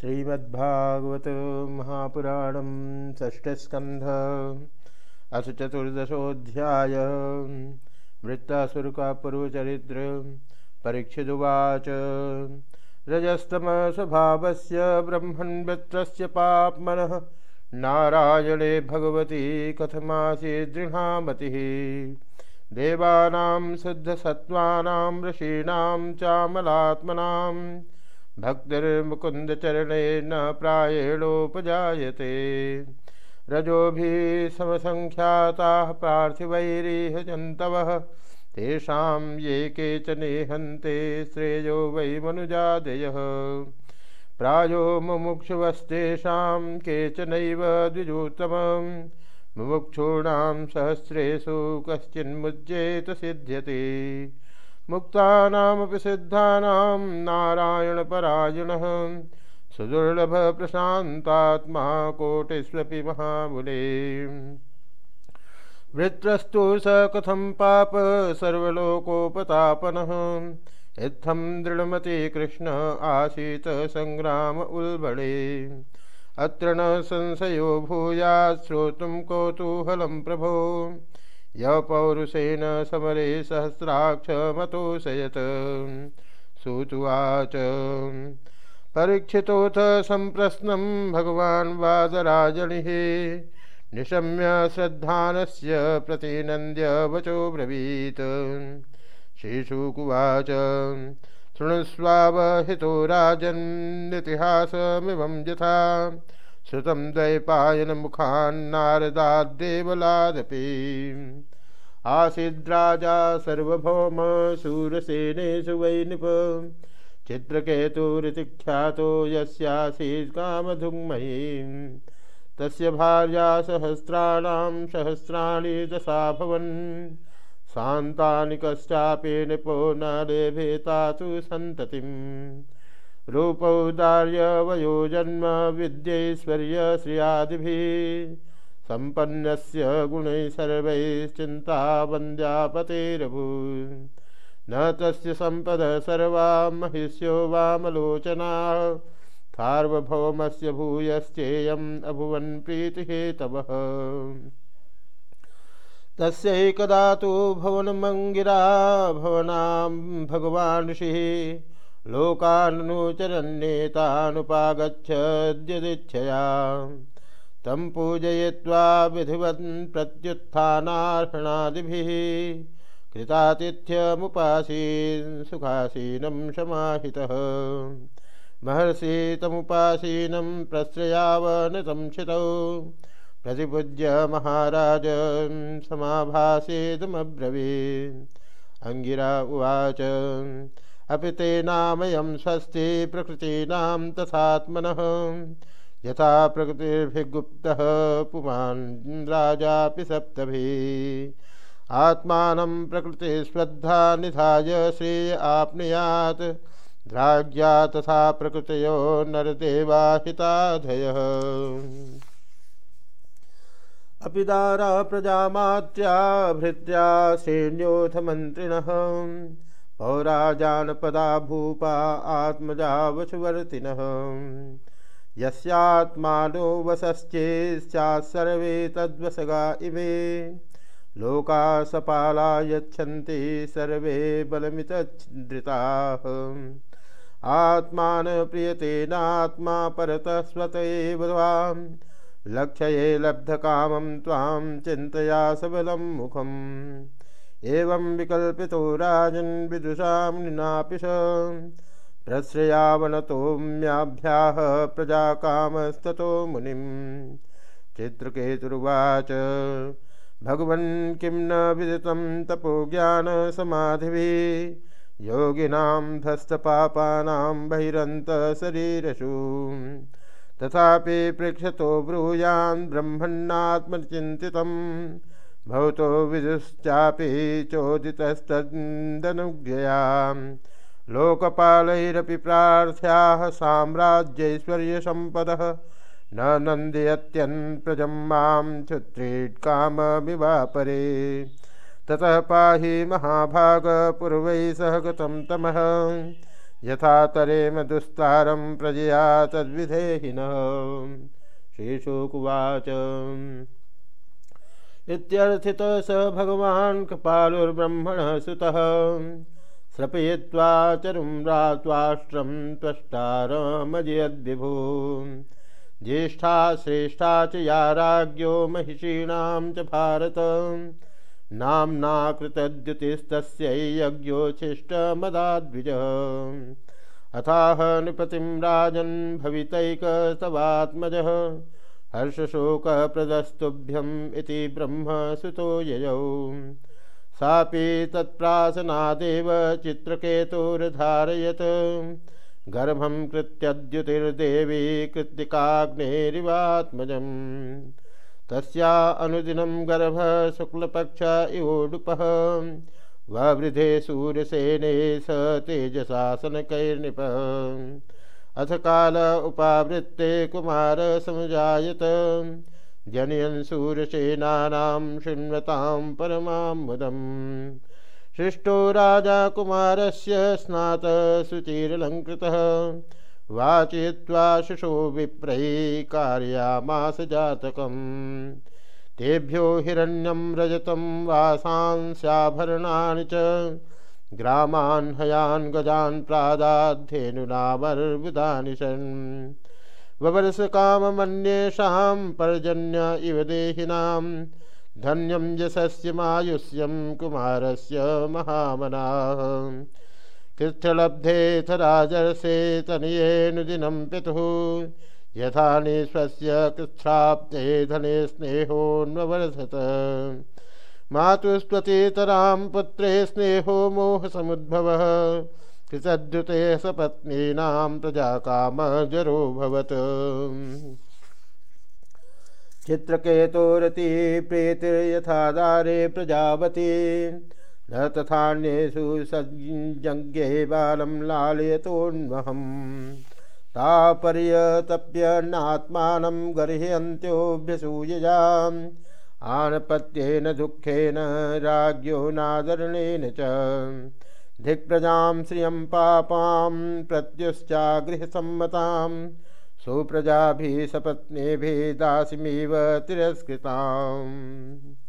श्रीमद्भागवत महापुराण षष्ठस्कंध अथ चतुर्दशोध्याय वृत्तासुर का पूर्वचरित्र परीक्षिदुवाच से ब्रह्मण वृत्र पापमन नारायणे भगवती कथमासी दृढ़ामति। देवानां शुद्धसत्त्वानां ऋषीणां चामलात्मनां भक्तिर्मुकुन्दचरणे न प्रायेणोपजायते। रजोभिः समसङ्ख्याताः पार्थिवैरिह जन्तवः। तेषां ये केचनेहन्ते श्रेयो वै मनुजादयः। प्रायो मुमुक्षुवस्तेषां केचनैव द्विजोत्तमम्। मुमुक्षूणां सहस्रेषु कश्चिन्मुज्येत सिद्ध्यते। मुक्तानामपि सिद्धानां नारायणपरायणः। सुदुर्लभप्रशान्तात्मा कोटिष्वपि महामुले वृत्रस्तु स कथं पाप सर्वलोकोपतापनः। इत्थं दृढमति कृष्ण आसीत् सङ्ग्राम उल्बणे। अत्र न संशयो भूयात् कौतूहलं प्रभो। य पौरुषेण समरे सहस्राक्षमतोषयत् सुतुवाच परीक्षितोऽथ सम्प्रश्नं भगवान् वादराजनिः। निशम्य श्रद्धानस्य प्रतिनन्द्य वचो ब्रवीत्। श्रीशुकुवाच। शृणुस्वावहितो राजन्नितिहासमिमं यथा। श्रुतं द्वैपायनमुखान्नारदाद्देवलादपि आसीद्राजा सार्वभौम शूरसेनेषु वै नृप चित्रकेतुरिति ख्यातो यस्यासीत् कामधुग्मयीं तस्य भार्या सहस्राणां सहस्राणि दशाभवन् शान्तानि कश्चापि निपो न लेभेतासु सन्ततिम्। रूपौदार्यवयो जन्म विद्यैश्वर्य श्रियादिभिः सम्पन्नस्य गुणैः सर्वैश्चिन्ता वन्द्यापतेरभूत् न तस्य सम्पदः सर्वा महिष्यो वामलोचना। सार्वभौमस्य भूयश्चेयम् अभुवन् प्रीतिहेतवः। तस्यैकदा तु भवनमङ्गिरा, भवनां भगवान् ऋषिः। लोकानुचरन्नेतानुपागच्छद्यदिच्छया तं पूजयित्वा विधिवन् प्रत्युत्थानार्हणादिभिः कृतातिथ्यमुपासीन् सुखासीनं समाहितः महर्षि तमुपासीनं प्रश्रयावनतं शितौ प्रतिपूज्य महाराज समाभासेदमब्रवीन् अङ्गिरा उवाच अपि तेनामयं स्वस्ति प्रकृतीनां तथात्मन। यथा प्रकृतिर्भिगुप्तः पुमान् राजापि सप्तभिः। आत्मानं प्रकृतिश्रद्धा निधाय श्रेय आप्नुयात्। द्राज्या तथा प्रकृतयो नरदेवाहिताधयः। अपि दारा प्रजामात्या भृत्या सैन्योऽथ मन्त्रिणः। पौराजानपदा भूपा आत्मजा वशुवर्तिनः यस्यात्मानो सर्वे तद्वसगा इमे। लोका सपाला यच्छन्ति सर्वे बलमितधृताः आत्मान प्रियतेनात्मा परतः स्वत एव वाम् लक्ष्ये लब्धकामं त्वां चिन्तया सबलं मुखम्। एवं विकल्पितो राजन् विदुषां निनापिश प्रश्रयावनतोम्याभ्याह प्रजाकामस्ततो मुनिं चित्रकेतुर्वाच, भगवन् किं न विदितं तपो तपोज्ञानसमाधिभिः योगिनां धस्तपापानां बहिरन्तशरीरसु तथापि पृक्षतो ब्रूयान् ब्रह्मण्णात्मचिन्तितं भवतो विदुश्चापि चोदितस्तदनुज्ञया लोकपालैरपि प्रार्थ्याः साम्राज्यैश्वर्यसम्पदः। न नन्दयत्यन् प्रजं माँ क्षुत्रीट्काममिवापरे ततः पाहि महाभागपूर्वैः सह गतं तमः। यथा तरेम दुस्तारं प्रजया तद्विधेहिनः। श्रीशुकुवाच। इत्यर्थित स भगवान् कपालुर्ब्रह्मणः सुतः। श्रपयित्वा चरुं रात्वाष्ट्रं त्वष्टारमजयद्विभू। ज्येष्ठा श्रेष्ठा च या राज्ञो महिषीणां च भारत। नाम्ना कृतद्युतिस्तस्यै यज्ञोच्छिष्टमदाद्विजः अथाह नृपतिं राजन् भवितैकस्तवात्मजः। हर्षशोकप्रदस्तुभ्यम् इति ब्रह्मसुतो ययौ। सापि तत्प्रासनादेव चित्रकेतुर्धारयत्। गर्भं कृत्यद्युतिर्देवी कृत्तिकाग्नेरिवात्मजम्। तस्या अनुदिनं गर्भ शुक्लपक्ष इवोडुपः। ववृधे सूर्यसेने स तेजशासनकैर्निप अथ काल उपावृत्ते कुमार समुजायत। जनयन् सूर्यसेनानां शृण्वतां परमां सृष्टो राजा कुमारस्य स्नातशुचिरलङ्कृतः वाचयित्वा शिशो विप्रैः कार्यामास जातकम्। तेभ्यो हिरण्यं रजतं वासांस्याभरणानि च। ग्रामान् हयान् गजान् प्रादाद्धेनुनामर्बुदानि सन् ववर्षकाममन्येषां पर्जन्य इव देहिनां धन्यं यशस्य मायुष्यं कुमारस्य महामनाः। कृच्छलब्धेऽथ राजर्षे तनयेऽनुदिनं पितुः। यथा निःश्वस्य कृच्छ्राप्ते धने स्नेहोन्ववर्धत मातुस्त्वतीतरां पुत्रे स्नेहो मोहसमुद्भवः। कृतद्युते सपत्नीनां प्रजाकामजरोऽभवत् चित्रकेतोरति प्रीतिर्यथादारे प्रजावती न तथान्येषु सज्ञे बालं लालयतोन्वहम् तापर्यतप्यन्नात्मानं गर्ह्यन्त्योऽभ्यसूयजाम्। आनपत्येन दुःखेन राज्ञो नादरणेन च। धिक्प्रजां श्रियं पापां प्रत्युश्चागृहसम्मतां सुप्रजाभिः सपत्नीभिः दासिमिव तिरस्कृताम्।